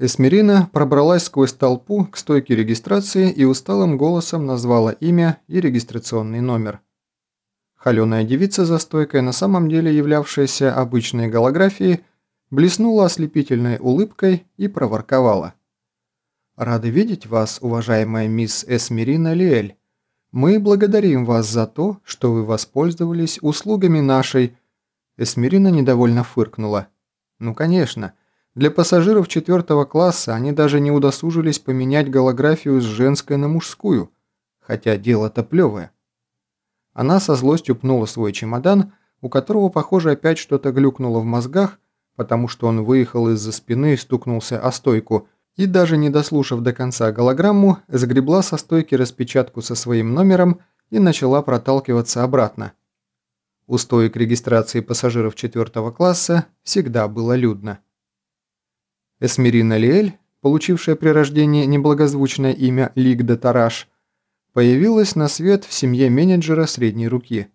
Эсмерина пробралась сквозь толпу к стойке регистрации и усталым голосом назвала имя и регистрационный номер. Холеная девица за стойкой, на самом деле являвшаяся обычной голографией, блеснула ослепительной улыбкой и проворковала. «Рады видеть вас, уважаемая мисс Эсмерина Лиэль. Мы благодарим вас за то, что вы воспользовались услугами нашей...» Эсмерина недовольно фыркнула. «Ну, конечно». Для пассажиров четвертого класса они даже не удосужились поменять голографию с женской на мужскую, хотя дело-то плевое. Она со злостью пнула свой чемодан, у которого, похоже, опять что-то глюкнуло в мозгах, потому что он выехал из-за спины и стукнулся о стойку, и даже не дослушав до конца голограмму, сгребла со стойки распечатку со своим номером и начала проталкиваться обратно. У стоек регистрации пассажиров четвертого класса всегда было людно. Эсмерина Лиэль, получившая при рождении неблагозвучное имя Лигда Тараш, появилась на свет в семье менеджера средней руки.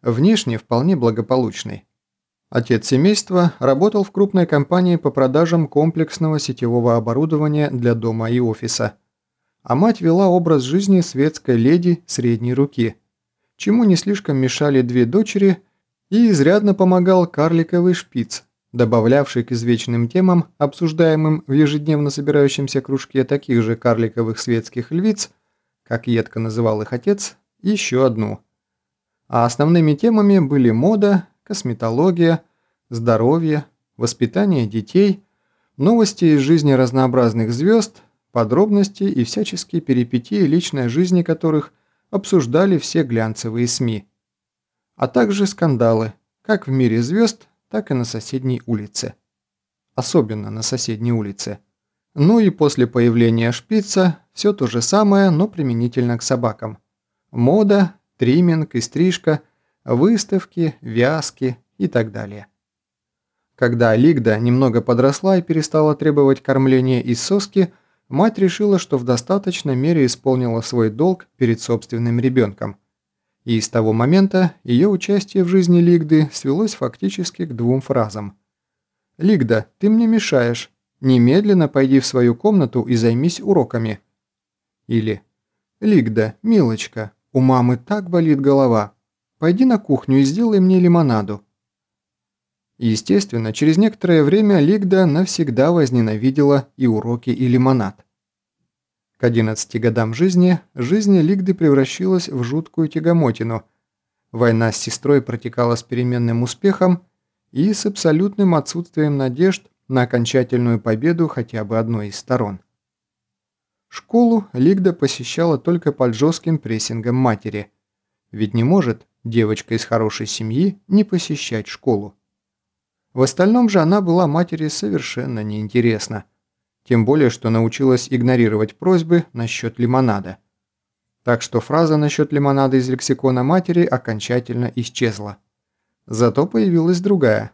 Внешне вполне благополучной. Отец семейства работал в крупной компании по продажам комплексного сетевого оборудования для дома и офиса. А мать вела образ жизни светской леди средней руки, чему не слишком мешали две дочери и изрядно помогал карликовый шпиц – добавлявший к извечным темам, обсуждаемым в ежедневно собирающемся кружке таких же карликовых светских львиц, как едко называл их отец, еще одну. А основными темами были мода, косметология, здоровье, воспитание детей, новости из жизни разнообразных звезд, подробности и всяческие перипетии личной жизни которых обсуждали все глянцевые СМИ, а также скандалы, как в мире звезд, так и на соседней улице. Особенно на соседней улице. Ну и после появления шпица все то же самое, но применительно к собакам. Мода, тримминг и стрижка, выставки, вязки и так далее. Когда Лигда немного подросла и перестала требовать кормления из соски, мать решила, что в достаточной мере исполнила свой долг перед собственным ребенком – и с того момента ее участие в жизни Лигды свелось фактически к двум фразам. «Лигда, ты мне мешаешь. Немедленно пойди в свою комнату и займись уроками». Или «Лигда, милочка, у мамы так болит голова. Пойди на кухню и сделай мне лимонаду». Естественно, через некоторое время Лигда навсегда возненавидела и уроки, и лимонад. К 11 годам жизни жизнь Лигды превращалась в жуткую тягомотину. Война с сестрой протекала с переменным успехом и с абсолютным отсутствием надежд на окончательную победу хотя бы одной из сторон. Школу Лигда посещала только под жестким прессингом матери. Ведь не может девочка из хорошей семьи не посещать школу. В остальном же она была матери совершенно неинтересна. Тем более, что научилась игнорировать просьбы насчет лимонада. Так что фраза насчет лимонада из лексикона матери окончательно исчезла. Зато появилась другая.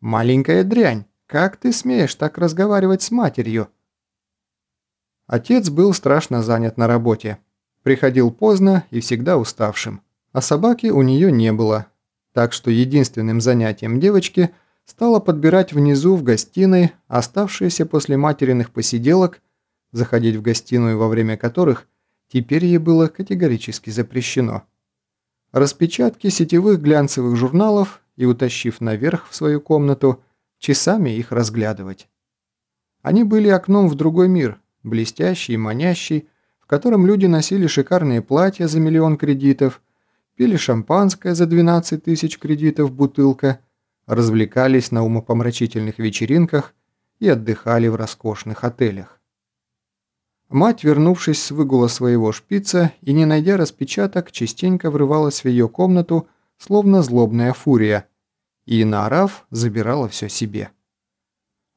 «Маленькая дрянь, как ты смеешь так разговаривать с матерью?» Отец был страшно занят на работе. Приходил поздно и всегда уставшим. А собаки у нее не было. Так что единственным занятием девочки – стала подбирать внизу в гостиной оставшиеся после материных посиделок, заходить в гостиную во время которых теперь ей было категорически запрещено. Распечатки сетевых глянцевых журналов и, утащив наверх в свою комнату, часами их разглядывать. Они были окном в другой мир, блестящий и манящий, в котором люди носили шикарные платья за миллион кредитов, пили шампанское за 12 тысяч кредитов бутылка – развлекались на умопомрачительных вечеринках и отдыхали в роскошных отелях. Мать, вернувшись с выгула своего шпица и не найдя распечаток, частенько врывалась в ее комнату, словно злобная фурия, и, наорав, забирала все себе.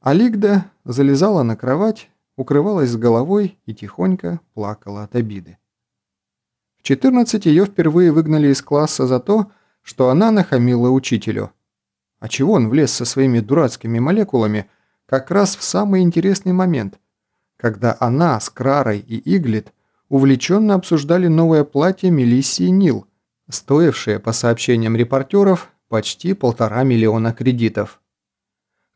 Алигда залезала на кровать, укрывалась с головой и тихонько плакала от обиды. В 14 ее впервые выгнали из класса за то, что она нахамила учителю – а чего он влез со своими дурацкими молекулами как раз в самый интересный момент, когда она с Крарой и Иглит увлеченно обсуждали новое платье Мелиссии Нил, стоившее, по сообщениям репортеров, почти полтора миллиона кредитов.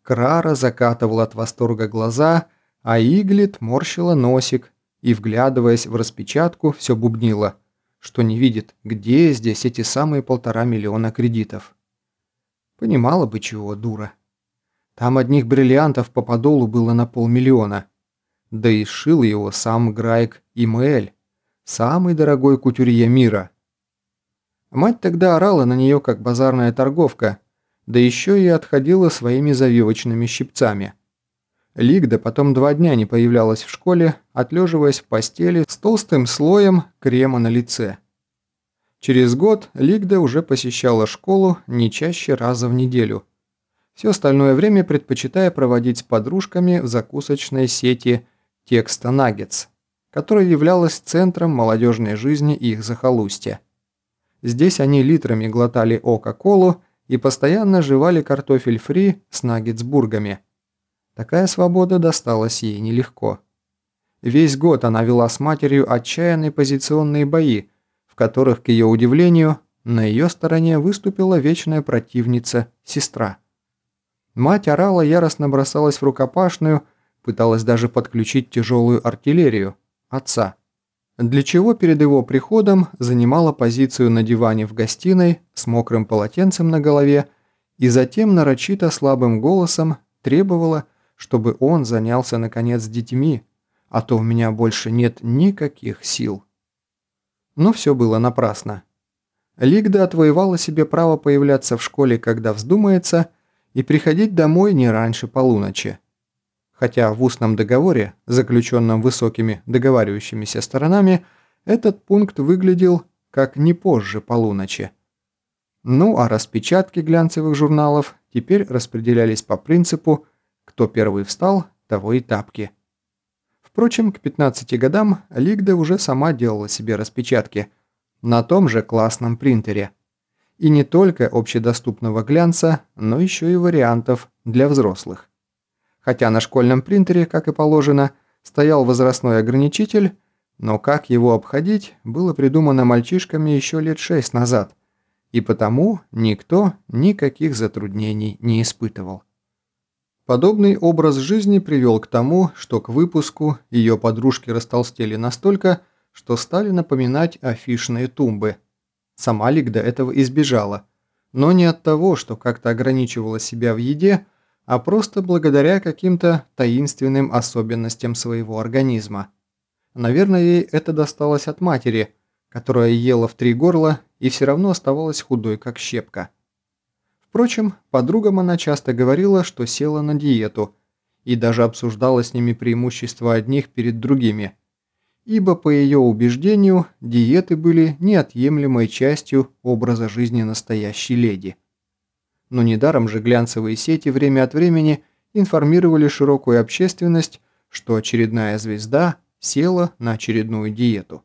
Крара закатывала от восторга глаза, а Иглит морщила носик и, вглядываясь в распечатку, все бубнила, что не видит, где здесь эти самые полтора миллиона кредитов. Понимала бы чего, дура. Там одних бриллиантов по подолу было на полмиллиона. Да и шил его сам Грайк Имэль, самый дорогой кутюрье мира. Мать тогда орала на нее, как базарная торговка, да еще и отходила своими завивочными щипцами. Лигда потом два дня не появлялась в школе, отлеживаясь в постели с толстым слоем крема на лице. Через год Лигда уже посещала школу не чаще раза в неделю. Все остальное время предпочитая проводить с подружками в закусочной сети «Текста Наггетс», которая являлась центром молодежной жизни их захолустья. Здесь они литрами глотали Ока-Колу и постоянно жевали картофель фри с наггетсбургами. Такая свобода досталась ей нелегко. Весь год она вела с матерью отчаянные позиционные бои, которых, к ее удивлению, на ее стороне выступила вечная противница – сестра. Мать орала, яростно бросалась в рукопашную, пыталась даже подключить тяжелую артиллерию – отца – для чего перед его приходом занимала позицию на диване в гостиной с мокрым полотенцем на голове и затем нарочито слабым голосом требовала, чтобы он занялся наконец детьми, а то у меня больше нет никаких сил. Но все было напрасно. Лигда отвоевала себе право появляться в школе, когда вздумается, и приходить домой не раньше полуночи хотя в устном договоре, заключенном высокими договаривающимися сторонами, этот пункт выглядел как не позже полуночи. Ну а распечатки глянцевых журналов теперь распределялись по принципу «кто первый встал, того и тапки». Впрочем, к 15 годам Лигда уже сама делала себе распечатки на том же классном принтере. И не только общедоступного глянца, но еще и вариантов для взрослых. Хотя на школьном принтере, как и положено, стоял возрастной ограничитель, но как его обходить, было придумано мальчишками еще лет шесть назад, и потому никто никаких затруднений не испытывал. Подобный образ жизни привел к тому, что к выпуску ее подружки растолстели настолько, что стали напоминать афишные тумбы. Сама Лигда этого избежала, но не от того, что как-то ограничивала себя в еде, а просто благодаря каким-то таинственным особенностям своего организма. Наверное, ей это досталось от матери, которая ела в три горла и все равно оставалась худой, как щепка. Впрочем, подругам она часто говорила, что села на диету, и даже обсуждала с ними преимущества одних перед другими, ибо, по ее убеждению, диеты были неотъемлемой частью образа жизни настоящей леди. Но недаром же глянцевые сети время от времени информировали широкую общественность, что очередная звезда села на очередную диету.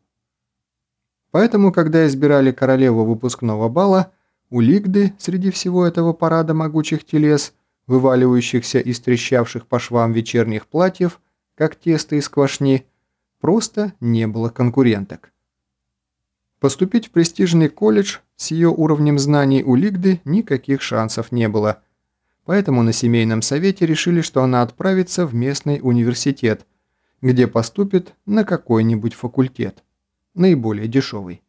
Поэтому, когда избирали королеву выпускного бала, у Лигды среди всего этого парада могучих телес, вываливающихся из трещавших по швам вечерних платьев, как тесто из квашни, просто не было конкуренток. Поступить в престижный колледж с ее уровнем знаний у Лигды никаких шансов не было. Поэтому на семейном совете решили, что она отправится в местный университет, где поступит на какой-нибудь факультет, наиболее дешевый.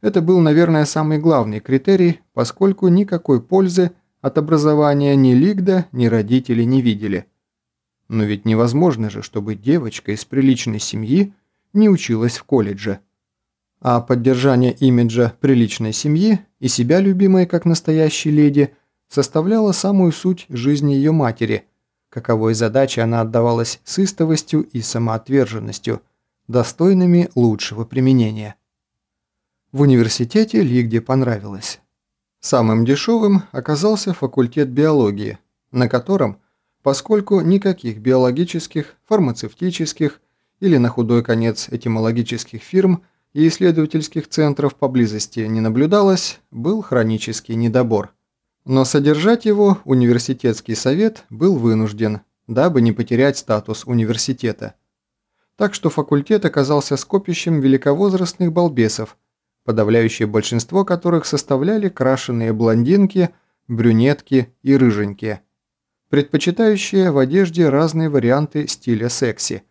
Это был, наверное, самый главный критерий, поскольку никакой пользы от образования ни Лигда, ни родители не видели. Но ведь невозможно же, чтобы девочка из приличной семьи не училась в колледже а поддержание имиджа приличной семьи и себя любимой как настоящей леди составляло самую суть жизни ее матери, каковой задаче она отдавалась с истовостью и самоотверженностью, достойными лучшего применения. В университете Лигде понравилось. Самым дешевым оказался факультет биологии, на котором, поскольку никаких биологических, фармацевтических или на худой конец этимологических фирм – и исследовательских центров поблизости не наблюдалось, был хронический недобор. Но содержать его университетский совет был вынужден, дабы не потерять статус университета. Так что факультет оказался скопищем великовозрастных балбесов, подавляющее большинство которых составляли крашеные блондинки, брюнетки и рыженьки. предпочитающие в одежде разные варианты стиля секси.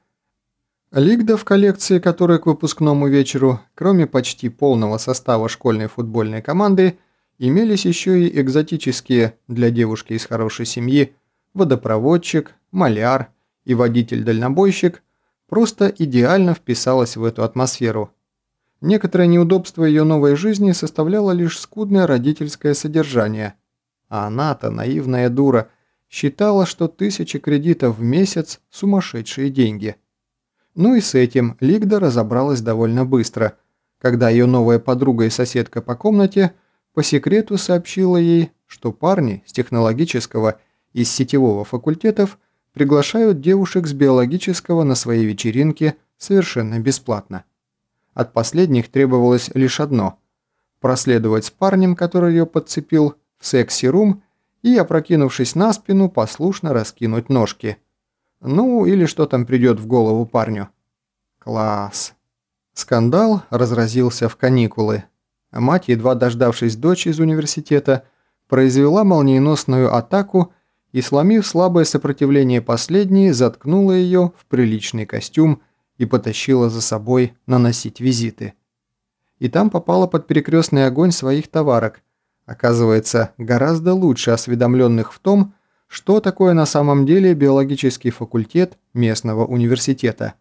Лигда, в коллекции которой к выпускному вечеру, кроме почти полного состава школьной футбольной команды, имелись еще и экзотические для девушки из хорошей семьи водопроводчик, маляр и водитель-дальнобойщик, просто идеально вписалась в эту атмосферу. Некоторое неудобство ее новой жизни составляло лишь скудное родительское содержание. А она-то, наивная дура, считала, что тысячи кредитов в месяц – сумасшедшие деньги. Ну и с этим Лигда разобралась довольно быстро, когда ее новая подруга и соседка по комнате по секрету сообщила ей, что парни с технологического и с сетевого факультетов приглашают девушек с биологического на свои вечеринки совершенно бесплатно. От последних требовалось лишь одно – проследовать с парнем, который ее подцепил, в секси-рум и, опрокинувшись на спину, послушно раскинуть ножки. Ну, или что там придет в голову парню. Класс. Скандал разразился в каникулы. Мать, едва дождавшись дочь из университета, произвела молниеносную атаку и, сломив слабое сопротивление последней, заткнула ее в приличный костюм и потащила за собой наносить визиты. И там попала под перекрестный огонь своих товарок, оказывается, гораздо лучше осведомленных в том, что такое на самом деле биологический факультет местного университета.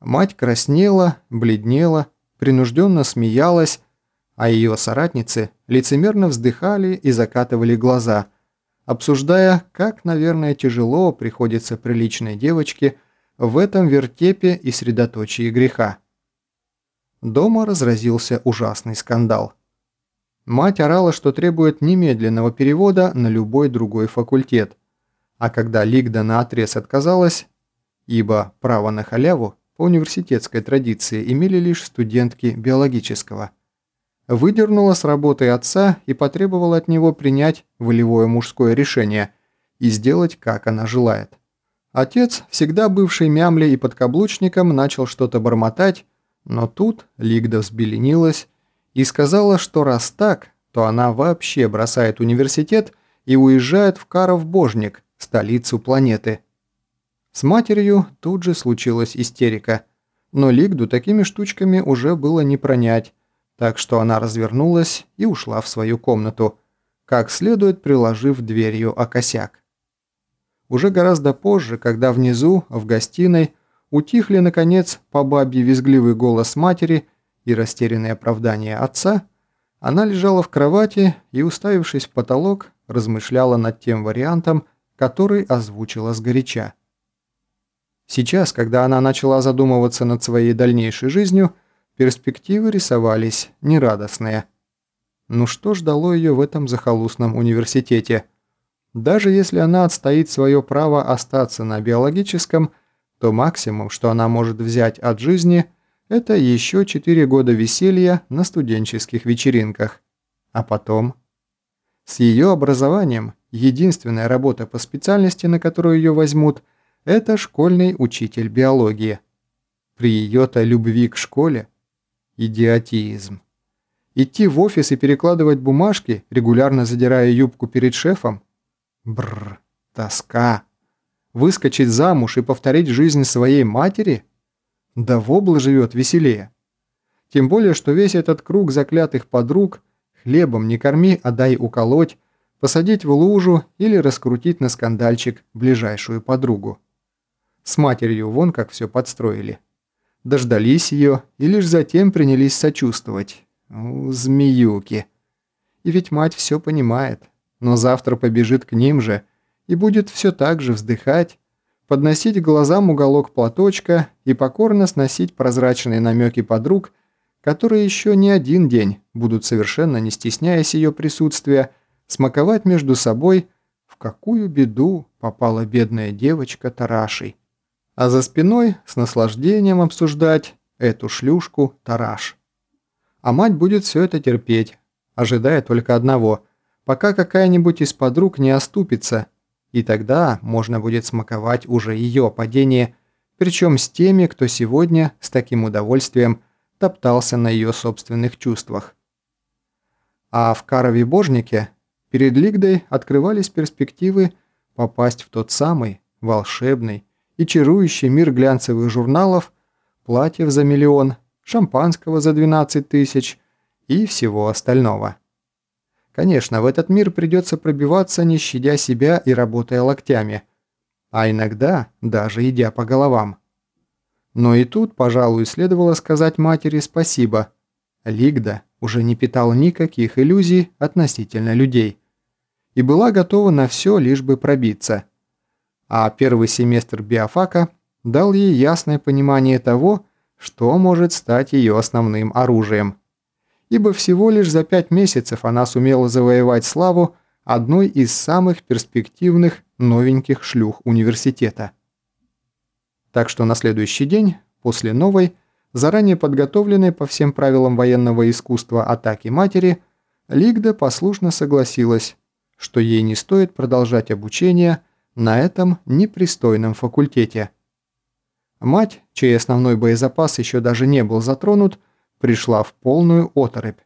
Мать краснела, бледнела, принужденно смеялась, а ее соратницы лицемерно вздыхали и закатывали глаза – обсуждая, как, наверное, тяжело приходится приличной девочке в этом вертепе и средоточии греха. Дома разразился ужасный скандал. Мать орала, что требует немедленного перевода на любой другой факультет, а когда Лигда наотрез отказалась, ибо право на халяву по университетской традиции имели лишь студентки биологического – выдернула с работы отца и потребовала от него принять волевое мужское решение и сделать, как она желает. Отец, всегда бывший мямлей и подкаблучником, начал что-то бормотать, но тут Лигда взбеленилась и сказала, что раз так, то она вообще бросает университет и уезжает в Каров-Божник, столицу планеты. С матерью тут же случилась истерика, но Лигду такими штучками уже было не пронять, так что она развернулась и ушла в свою комнату, как следует приложив дверью о косяк. Уже гораздо позже, когда внизу, в гостиной, утихли, наконец, по бабье визгливый голос матери и растерянные оправдания отца, она лежала в кровати и, уставившись в потолок, размышляла над тем вариантом, который озвучила сгоряча. Сейчас, когда она начала задумываться над своей дальнейшей жизнью, Перспективы рисовались нерадостные. Ну что ждало ее в этом захолустном университете? Даже если она отстоит свое право остаться на биологическом, то максимум, что она может взять от жизни, это еще 4 года веселья на студенческих вечеринках. А потом? С ее образованием единственная работа по специальности, на которую ее возьмут, это школьный учитель биологии. При ее-то любви к школе Идиотизм. Идти в офис и перекладывать бумажки, регулярно задирая юбку перед шефом? Бррр, тоска. Выскочить замуж и повторить жизнь своей матери? Да вобла живет веселее. Тем более, что весь этот круг заклятых подруг хлебом не корми, а дай уколоть, посадить в лужу или раскрутить на скандальчик ближайшую подругу. С матерью вон как все подстроили дождались ее и лишь затем принялись сочувствовать. У, змеюки. И ведь мать все понимает, но завтра побежит к ним же и будет все так же вздыхать, подносить глазам уголок платочка и покорно сносить прозрачные намеки подруг, которые еще не один день будут совершенно не стесняясь ее присутствия, смаковать между собой, в какую беду попала бедная девочка Тарашей а за спиной с наслаждением обсуждать эту шлюшку Тараш. А мать будет все это терпеть, ожидая только одного, пока какая-нибудь из подруг не оступится, и тогда можно будет смаковать уже ее падение, причем с теми, кто сегодня с таким удовольствием топтался на ее собственных чувствах. А в Карове-Божнике перед Лигдой открывались перспективы попасть в тот самый волшебный и чарующий мир глянцевых журналов, платьев за миллион, шампанского за 12 тысяч и всего остального. Конечно, в этот мир придется пробиваться, не щадя себя и работая локтями, а иногда даже идя по головам. Но и тут, пожалуй, следовало сказать матери спасибо. Лигда уже не питал никаких иллюзий относительно людей и была готова на все, лишь бы пробиться. А первый семестр биофака дал ей ясное понимание того, что может стать ее основным оружием. Ибо всего лишь за пять месяцев она сумела завоевать славу одной из самых перспективных новеньких шлюх университета. Так что на следующий день, после новой, заранее подготовленной по всем правилам военного искусства атаки матери, Лигда послушно согласилась, что ей не стоит продолжать обучение на этом непристойном факультете. Мать, чей основной боезапас еще даже не был затронут, пришла в полную оторопь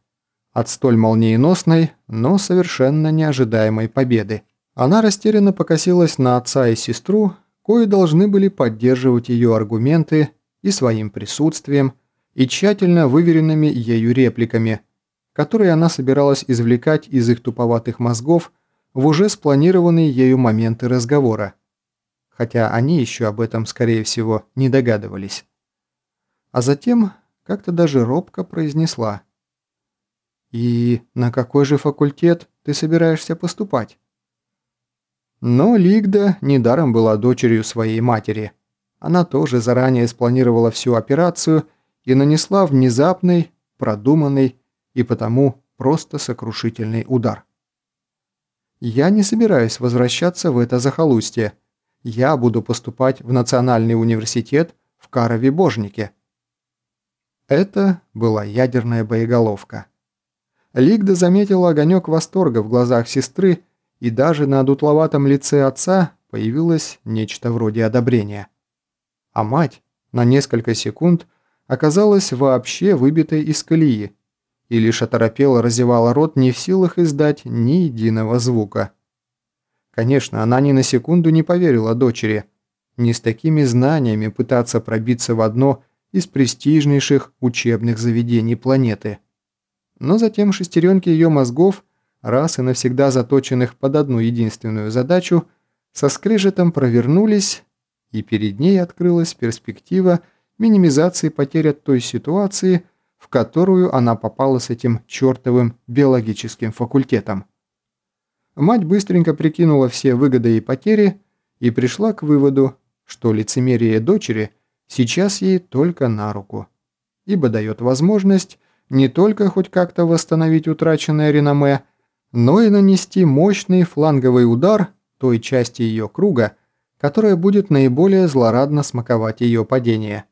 от столь молниеносной, но совершенно неожидаемой победы. Она растерянно покосилась на отца и сестру, кои должны были поддерживать ее аргументы и своим присутствием, и тщательно выверенными ею репликами, которые она собиралась извлекать из их туповатых мозгов в уже спланированные ею моменты разговора, хотя они еще об этом, скорее всего, не догадывались. А затем как-то даже робко произнесла. «И на какой же факультет ты собираешься поступать?» Но Лигда недаром была дочерью своей матери. Она тоже заранее спланировала всю операцию и нанесла внезапный, продуманный и потому просто сокрушительный удар. «Я не собираюсь возвращаться в это захолустье. Я буду поступать в Национальный университет в Карове-Божнике». Это была ядерная боеголовка. Лигда заметила огонек восторга в глазах сестры и даже на дутловатом лице отца появилось нечто вроде одобрения. А мать на несколько секунд оказалась вообще выбитой из колеи и лишь оторопела разевала рот не в силах издать ни единого звука. Конечно, она ни на секунду не поверила дочери. Не с такими знаниями пытаться пробиться в одно из престижнейших учебных заведений планеты. Но затем шестеренки ее мозгов раз и навсегда заточенных под одну единственную задачу, со скрежетом провернулись, и перед ней открылась перспектива минимизации потерь от той ситуации, в которую она попала с этим чертовым биологическим факультетом. Мать быстренько прикинула все выгоды и потери и пришла к выводу, что лицемерие дочери сейчас ей только на руку, ибо дает возможность не только хоть как-то восстановить утраченное реноме, но и нанести мощный фланговый удар той части ее круга, которая будет наиболее злорадно смаковать ее падение.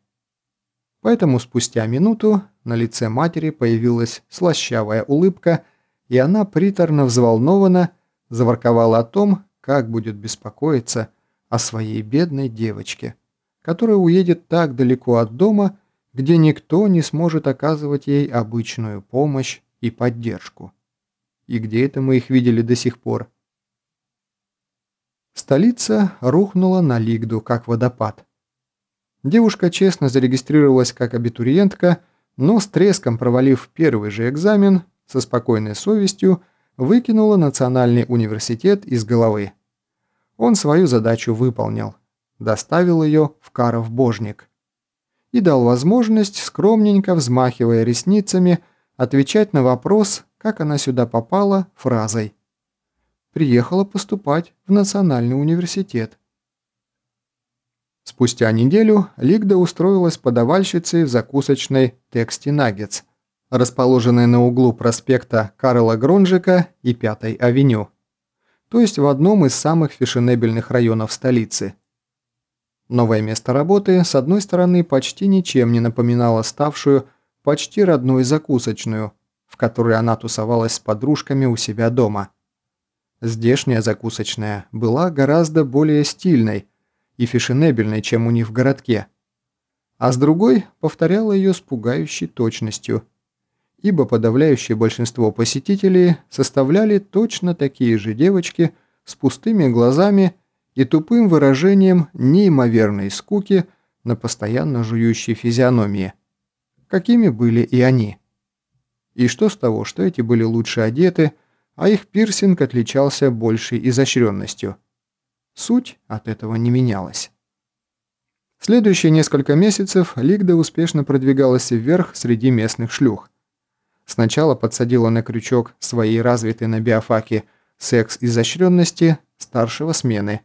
Поэтому спустя минуту на лице матери появилась слащавая улыбка, и она приторно взволнованно заворковала о том, как будет беспокоиться о своей бедной девочке, которая уедет так далеко от дома, где никто не сможет оказывать ей обычную помощь и поддержку. И где это мы их видели до сих пор? Столица рухнула на Лигду, как водопад. Девушка честно зарегистрировалась как абитуриентка, но с треском провалив первый же экзамен, со спокойной совестью выкинула Национальный университет из головы. Он свою задачу выполнил, доставил ее в Каров-Божник и дал возможность, скромненько взмахивая ресницами, отвечать на вопрос, как она сюда попала, фразой «Приехала поступать в Национальный университет». Спустя неделю Лигда устроилась подавальщицей в закусочной «Тексти Наггетс», расположенной на углу проспекта Карла Гронжика и Пятой авеню, то есть в одном из самых фешенебельных районов столицы. Новое место работы, с одной стороны, почти ничем не напоминало ставшую почти родную закусочную – в которой она тусовалась с подружками у себя дома. Здешняя закусочная была гораздо более стильной и фешенебельной, чем у них в городке, а с другой повторяла ее с пугающей точностью, ибо подавляющее большинство посетителей составляли точно такие же девочки с пустыми глазами и тупым выражением неимоверной скуки на постоянно жующей физиономии, какими были и они. И что с того, что эти были лучше одеты, а их пирсинг отличался большей изощренностью? Суть от этого не менялась. Следующие несколько месяцев Лигда успешно продвигалась вверх среди местных шлюх. Сначала подсадила на крючок своей развитой на биофаке секс изощренности старшего смены,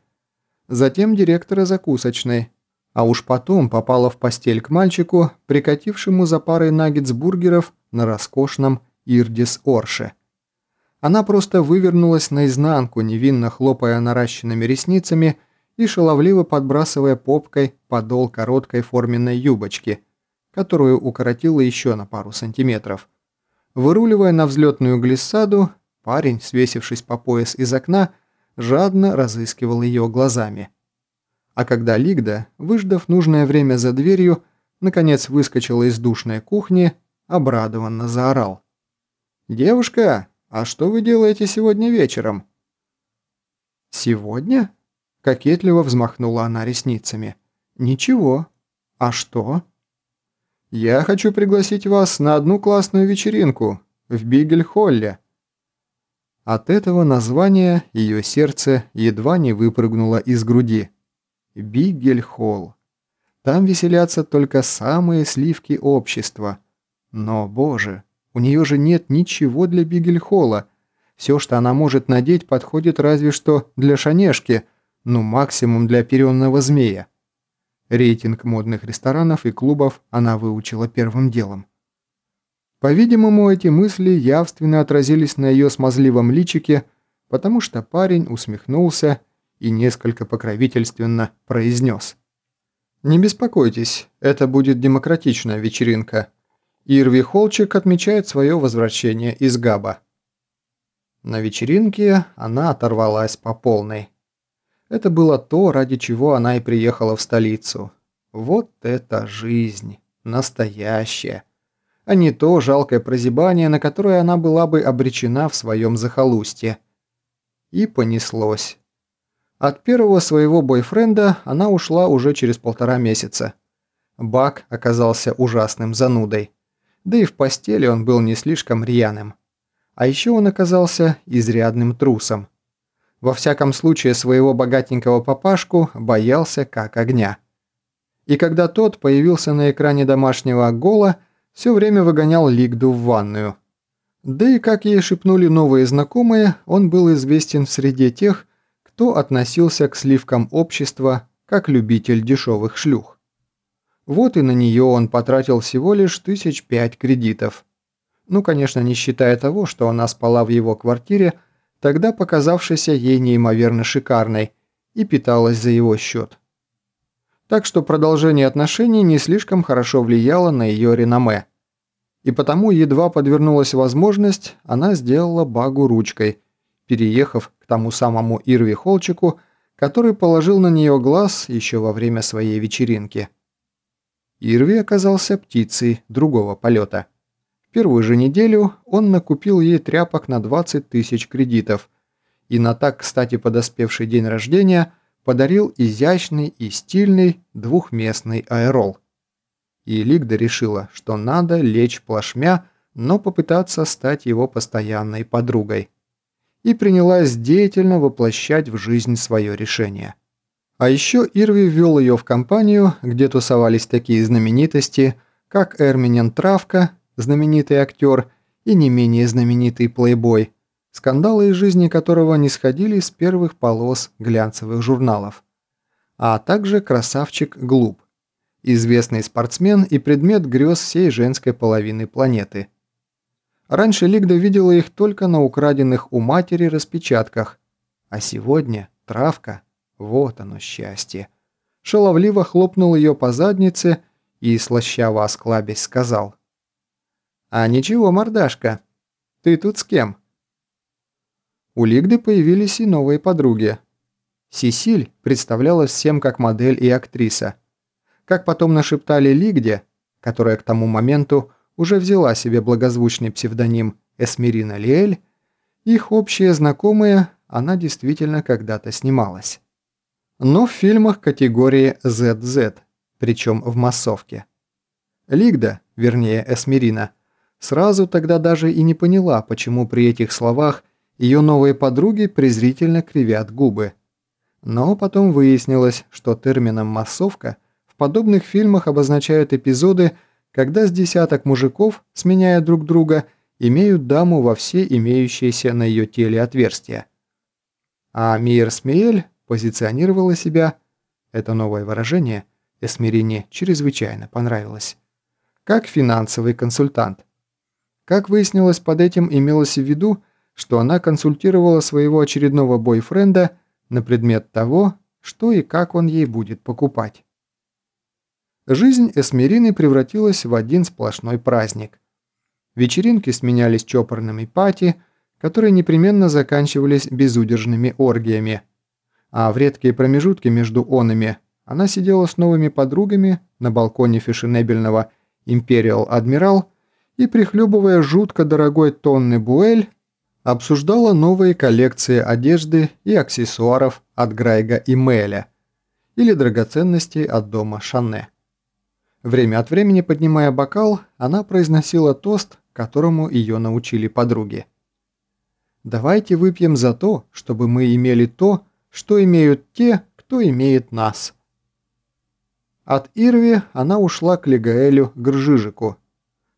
затем директора закусочной, а уж потом попала в постель к мальчику, прикатившему за парой наггетсбургеров на роскошном Ирдис Орше. Она просто вывернулась наизнанку, невинно хлопая наращенными ресницами и шаловливо подбрасывая попкой подол короткой форменной юбочки, которую укоротила еще на пару сантиметров. Выруливая на взлетную глиссаду, парень, свесившись по пояс из окна, жадно разыскивал ее глазами. А когда Лигда, выждав нужное время за дверью, наконец выскочила из душной кухни, обрадованно заорал. «Девушка, а что вы делаете сегодня вечером?» «Сегодня?» Кокетливо взмахнула она ресницами. «Ничего. А что?» «Я хочу пригласить вас на одну классную вечеринку в Бигель-Холле». От этого названия ее сердце едва не выпрыгнуло из груди. Бигель-Холл. Там веселятся только самые сливки общества. Но, боже, у нее же нет ничего для Бигель-Холла. Все, что она может надеть, подходит разве что для шанешки – ну максимум для оперенного змея. Рейтинг модных ресторанов и клубов она выучила первым делом. По-видимому, эти мысли явственно отразились на ее смазливом личике, потому что парень усмехнулся и несколько покровительственно произнес. «Не беспокойтесь, это будет демократичная вечеринка. Ирви Холчик отмечает свое возвращение из Габа». На вечеринке она оторвалась по полной. Это было то, ради чего она и приехала в столицу. Вот это жизнь. Настоящая. А не то жалкое прозябание, на которое она была бы обречена в своем захолустье. И понеслось. От первого своего бойфренда она ушла уже через полтора месяца. Бак оказался ужасным занудой. Да и в постели он был не слишком рьяным. А еще он оказался изрядным трусом. Во всяком случае, своего богатенького папашку боялся как огня. И когда тот появился на экране домашнего гола, все время выгонял Лигду в ванную. Да и, как ей шепнули новые знакомые, он был известен в среде тех, кто относился к сливкам общества как любитель дешевых шлюх. Вот и на нее он потратил всего лишь тысяч пять кредитов. Ну, конечно, не считая того, что она спала в его квартире, тогда показавшейся ей неимоверно шикарной, и питалась за его счет. Так что продолжение отношений не слишком хорошо влияло на ее реноме. И потому едва подвернулась возможность, она сделала багу ручкой, переехав к тому самому Ирви Холчику, который положил на нее глаз еще во время своей вечеринки. Ирви оказался птицей другого полета первую же неделю он накупил ей тряпок на 20 тысяч кредитов и на так, кстати, подоспевший день рождения подарил изящный и стильный двухместный аэрол. И Лигда решила, что надо лечь плашмя, но попытаться стать его постоянной подругой. И принялась деятельно воплощать в жизнь свое решение. А еще Ирви ввел ее в компанию, где тусовались такие знаменитости, как Эрминен Травка знаменитый актер и не менее знаменитый плейбой, скандалы из жизни которого не сходили с первых полос глянцевых журналов. А также красавчик Глуп, известный спортсмен и предмет грез всей женской половины планеты. Раньше Лигда видела их только на украденных у матери распечатках, а сегодня травка, вот оно счастье. Шаловливо хлопнул ее по заднице и, слащаво осклабясь, сказал – «А ничего, мордашка. Ты тут с кем?» У Лигды появились и новые подруги. Сесиль представлялась всем как модель и актриса. Как потом нашептали Лигде, которая к тому моменту уже взяла себе благозвучный псевдоним Эсмерина Лиэль, их общие знакомые, она действительно когда-то снималась. но в фильмах категории ZZ, причем в массовке. Лигда, вернее Эсмерина, сразу тогда даже и не поняла, почему при этих словах ее новые подруги презрительно кривят губы. Но потом выяснилось, что термином «массовка» в подобных фильмах обозначают эпизоды, когда с десяток мужиков, сменяя друг друга, имеют даму во все имеющиеся на ее теле отверстия. А Миер Смеэль позиционировала себя, это новое выражение Эсмерине чрезвычайно понравилось, как финансовый консультант. Как выяснилось, под этим имелось в виду, что она консультировала своего очередного бойфренда на предмет того, что и как он ей будет покупать. Жизнь Эсмерины превратилась в один сплошной праздник. Вечеринки сменялись чопорными пати, которые непременно заканчивались безудержными оргиями – а в редкие промежутки между онами она сидела с новыми подругами на балконе фешенебельного «Империал Адмирал» и, прихлебывая жутко дорогой тонны буэль, обсуждала новые коллекции одежды и аксессуаров от Грайга и Мэля или драгоценностей от дома Шанне. Время от времени, поднимая бокал, она произносила тост, которому ее научили подруги. «Давайте выпьем за то, чтобы мы имели то, что имеют те, кто имеет нас. От Ирви она ушла к Легаэлю Гржижику.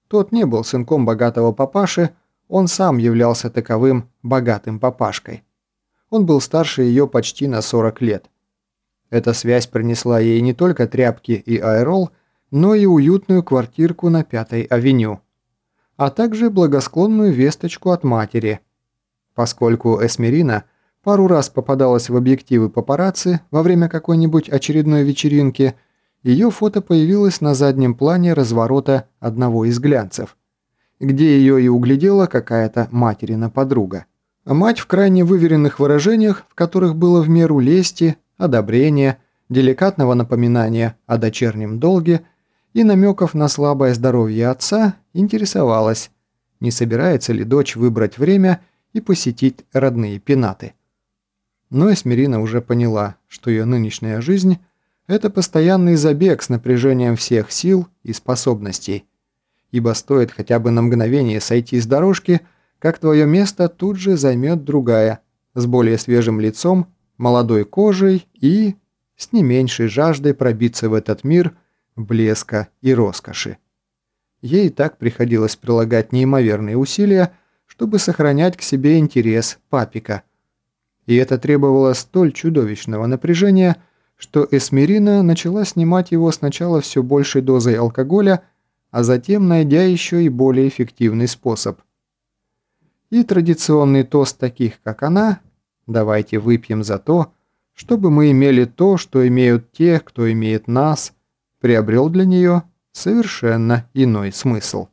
Тот не был сынком богатого папаши, он сам являлся таковым богатым папашкой. Он был старше ее почти на 40 лет. Эта связь принесла ей не только тряпки и аэрол, но и уютную квартирку на Пятой авеню, а также благосклонную весточку от матери, поскольку Эсмерина – пару раз попадалась в объективы папарацци во время какой-нибудь очередной вечеринки, ее фото появилось на заднем плане разворота одного из глянцев, где ее и углядела какая-то материна подруга. Мать в крайне выверенных выражениях, в которых было в меру лести, одобрения, деликатного напоминания о дочернем долге и намеков на слабое здоровье отца, интересовалась, не собирается ли дочь выбрать время и посетить родные пенаты. Но Эсмерина уже поняла, что ее нынешняя жизнь – это постоянный забег с напряжением всех сил и способностей. Ибо стоит хотя бы на мгновение сойти с дорожки, как твое место тут же займет другая, с более свежим лицом, молодой кожей и с не меньшей жаждой пробиться в этот мир блеска и роскоши. Ей и так приходилось прилагать неимоверные усилия, чтобы сохранять к себе интерес папика – и это требовало столь чудовищного напряжения, что Эсмерина начала снимать его сначала все большей дозой алкоголя, а затем найдя еще и более эффективный способ. И традиционный тост таких, как она, «давайте выпьем за то», чтобы мы имели то, что имеют те, кто имеет нас, приобрел для нее совершенно иной смысл.